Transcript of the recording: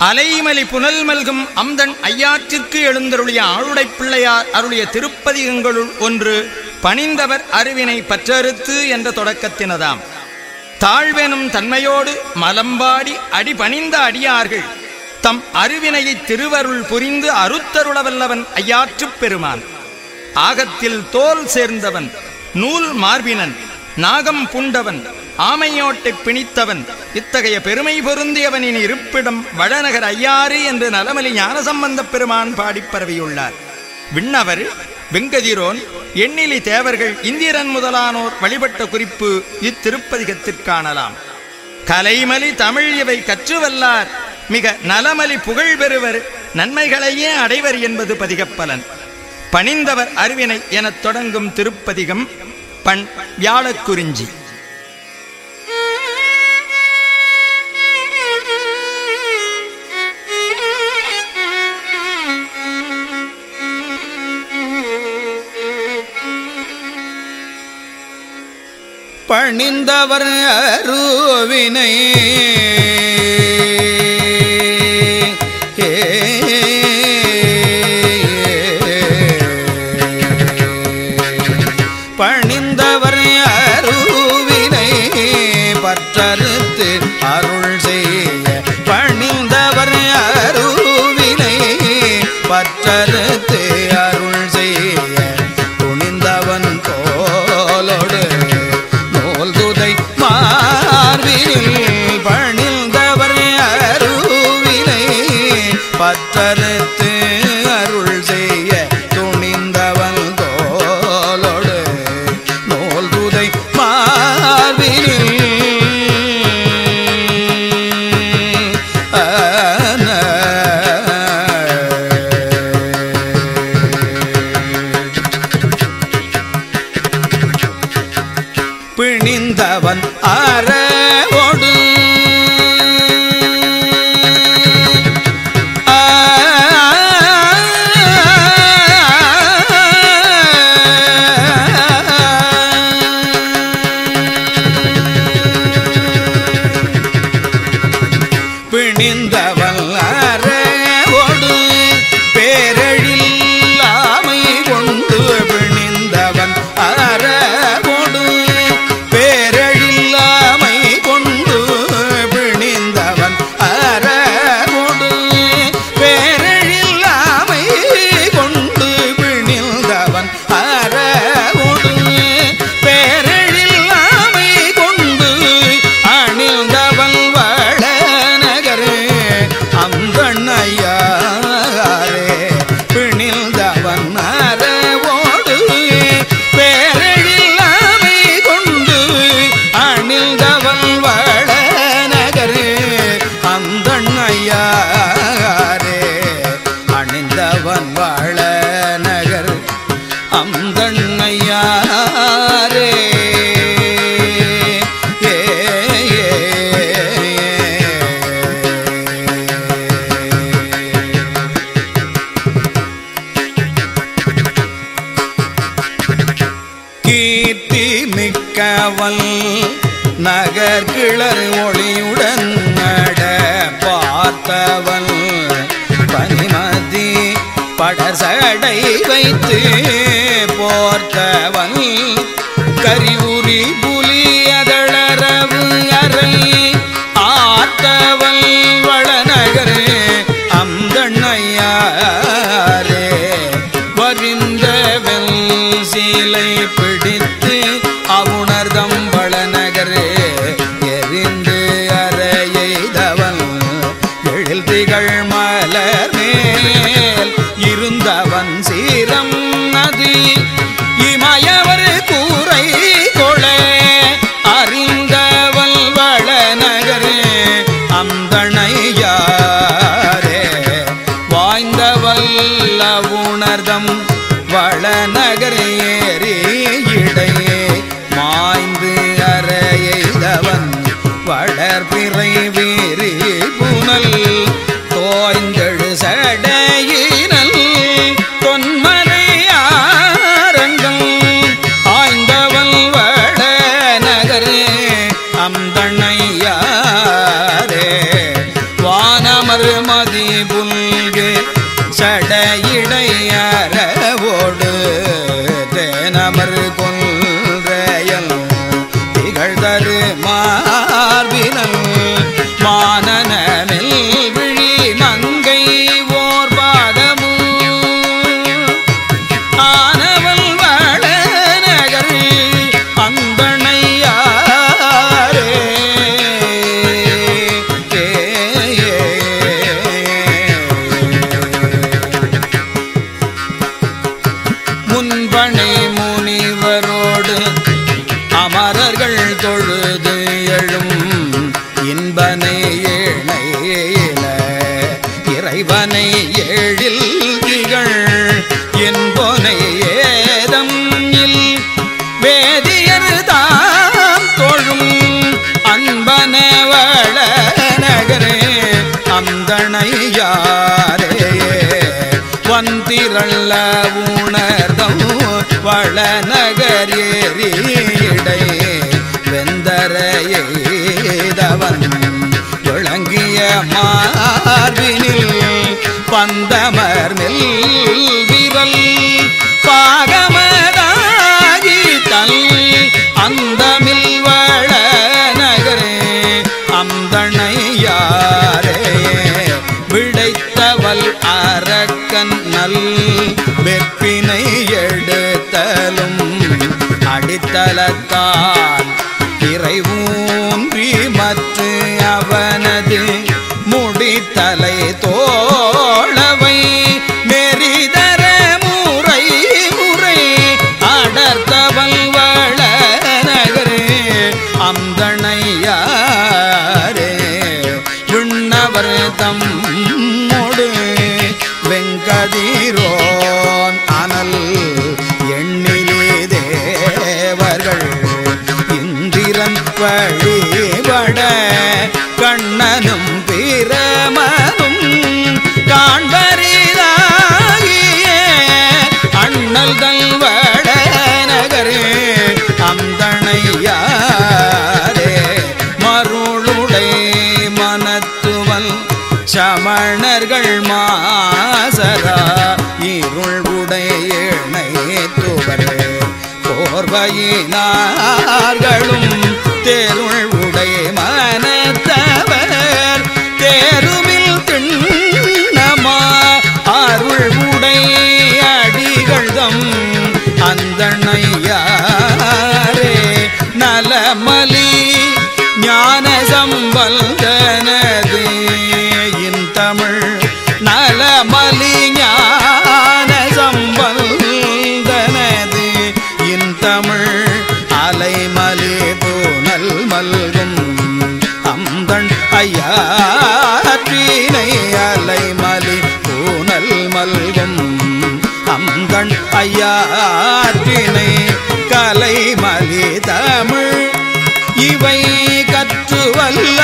அலைமலி புனல் மல்கும் அம்தன் ஐயாற்றிற்கு எழுந்தருளிய ஆளுடைப் பிள்ளையார் அருளிய திருப்பதிகங்களுள் ஒன்று பணிந்தவர் அருவினை பற்றறுத்து என்ற தொடக்கத்தினதாம். தாழ்வெனும் தன்மையோடு மலம்பாடி அடி பணிந்த அடியார்கள் தம் அருவினையை திருவருள் புரிந்து அருத்தருளவல்லவன் ஐயாற்றுப் பெருமான். ஆகத்தில் தோல் சேர்ந்தவன் நூல் மார்பினன் நாகம் புண்டவன் ஆமையோட்டைப் பிணித்தவன். இத்தகைய பெருமை பொருந்தியவனின் இருப்பிடம் வடநகர் ஐயாறு என்று நலமலி ஞானசம்பந்தப் பெருமான் பாடிப் பரவியுள்ளார். விண்ணவர் வெங்கதிரோன் எண்ணிலி தேவர்கள் இந்திரன் முதலானோர் வழிபட்ட குறிப்பு இத்திருப்பதிகத்திற் காணலாம். கலைமலி தமிழ் இவை கற்றுவல்லார். மிக நலமலி புகழ் பெறுவர் நன்மைகளையே அடைவர் என்பது பதிகப்பலன். பணிந்தவர் அருவினை எனத் தொடங்கும் திருப்பதிகம் பண் வியாழக்குறிஞ்சி. பணிந்தவர் அருவினை பிணிந்தவன் அறவோடு அந்தண்ணையாரே கீர்த்தி மிக்கவல் நகர் கிளர் ஒளியுடன் நட பார்த்தவன் பனிமன் படசடை வைத்து போர்த்தவன் கரிவுரி பூ வளநகரே ஏறி இடையே மாய்ந்து அறையவன் வளர்பிறை வீரி புனல் தோய்ந்தழு சட வந்திரள்ள உணர்தம் வள நகரேறி இடை வெந்தரையேதவன் விளங்கிய மார்பினில் பந்தமர் நெல் விரல் பாகமதாகி தல் அந்தமில் அடித்தளத்தால் இறைவூன்றி மற்ற அவனது முடித்தலை தோளவை நெறிதர முறை முறை அடர்த்தவல் வள அந்தனையாரே அந்தணையாரே தம் தம்மோடு வெங்கதிரோன் அனல் எண்ணி அவர்கள் இந்திரன் வழிபட கண்ணனும் சம்பந்தனது இன் தமிழ் நலமலி ஞான சம்பந்தனது இன் தமிழ் அலைமலி பூனல் மல்கும் அந்தன் ஐயாற்றினை அலைமலி பூனல் மல்கும் அந்தன் ஐயாற்றினை கலைமலி தமிழ் இவை கற்றுவல்ல